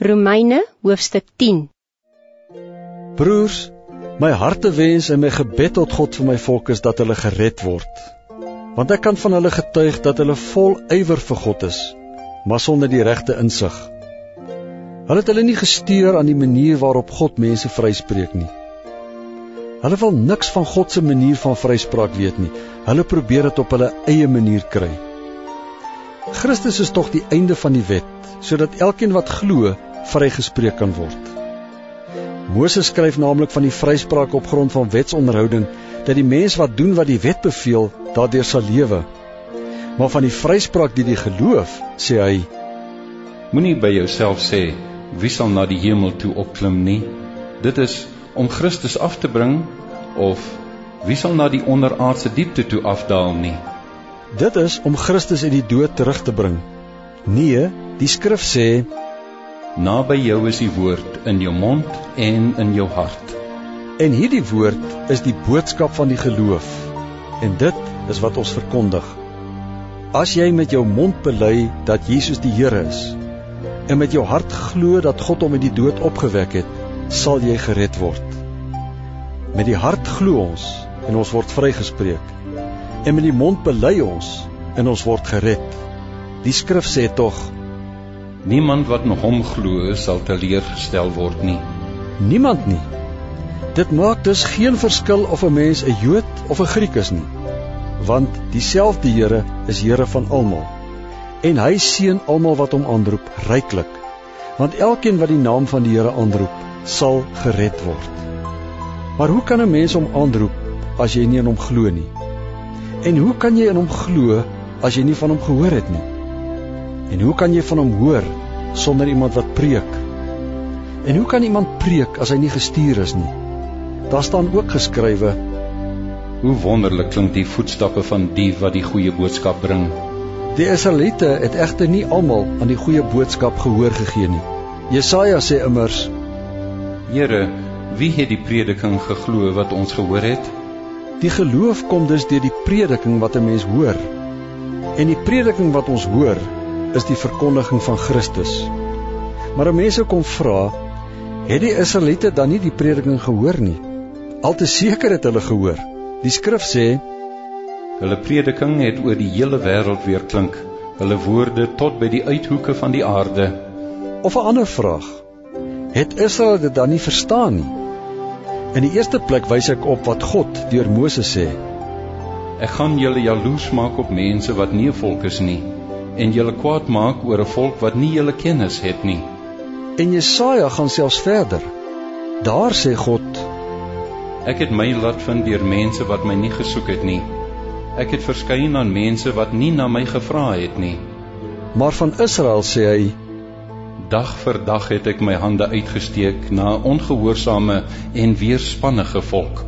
Romeine hoofstuk 10 Broers, my hartewens en my gebed tot God vir my volk is dat hulle gered word. Want ek kan van hulle getuig dat hulle vol ywer vir God is, maar sonder die regte insig. Hulle het hulle nie gestuur aan die manier waarop God mense vryspreek nie. Hulle wil niks van God se manier van vryspraak weet nie. Hulle probeer dit op hulle eie manier kry. Christus is tog die einde van die wet, sodat elkeen wat glo, vrygespreek kan word. Moses skryf naamlik van die vryspraak op grond van wetsonderhouding dat die mens wat doen wat die wet beveel, daardeur sal lewe. Maar van die vryspraak deur die geloof, sê hy: Moenie by jouself sê wie sal na die hemel toe opklim nie. Dit is om Christus af te bring of wie sal na die onderaardse diepte toe afdaal nie? Dit is om Christus uit die dood terug te bring. Nee, die skrif sê naby jou is die woord in jou mond en in jou hart. En hierdie woord is die boodskap van die geloof. En dit is wat ons verkondig. As jy met jou mond bely dat Jesus die Here is en met jou hart glo dat God hom uit die dood opgewek het, sal jy gered word. Met die hart glo ons en ons word vrygespreek. En met die mond bely ons en ons word gered. Die skrif sê tog: Niemand wat nog hom glo sal teleurgestel word nie. Niemand nie. Dit maak dus geen verskil of 'n mens 'n Jood of 'n Griek is nie, want dieselfde Here is Here van almal. En hy seën almal wat hom aanroep ryklik, want elkeen wat die naam van die Here aanroep, sal gered word. Maar hoe kan 'n mens hom aanroep as jy nie in hom glo nie? En hoe kan jy in hom glo as jy nie van hom gehoor het nie? En hoe kan jy van hom hoor sonder iemand wat preek? En hoe kan iemand preek as hy nie gestuur is nie? Daar staan ook geskrywe: Hoe wonderlik klink die voetstappe van die wat die goeie boodskap bring. Die Israeliete het egter nie almal aan die goeie boodskap gehoor gegee nie. Jesaja sê immers: Here, wie het die prediking geglo wat ons gehoor het? Die geloof kom dus deur die prediking wat 'n mens hoor. En die prediking wat ons hoor, is die verkondiging van Christus. Maar mense kom vra, het die Israeliete dan nie die prediking gehoor nie? Al te seker het hulle gehoor. Die skrif sê, hulle prediking het oor die hele wêreld weer klink, hulle woorde tot by die uithoeke van die aarde. Of 'n ander vraag, het Israel dit dan nie verstaan nie. In die eerste plek wys ek op wat God deur Moses sê. Ek gaan julle jaloers maak op mense wat nie 'n volk is nie en julle kwaad maak oor 'n volk wat nie julle kennis het nie. En Jesaja gaan selfs verder. Daar sê God: Ek het my laat vind deur mense wat my nie gesoek het nie. Ek het verskyn aan mense wat nie na my gevra het nie. Maar van Israel sê hy: Dag vir dag het ek my hande uitgesteek na 'n ongehoorsame en weerspannige volk.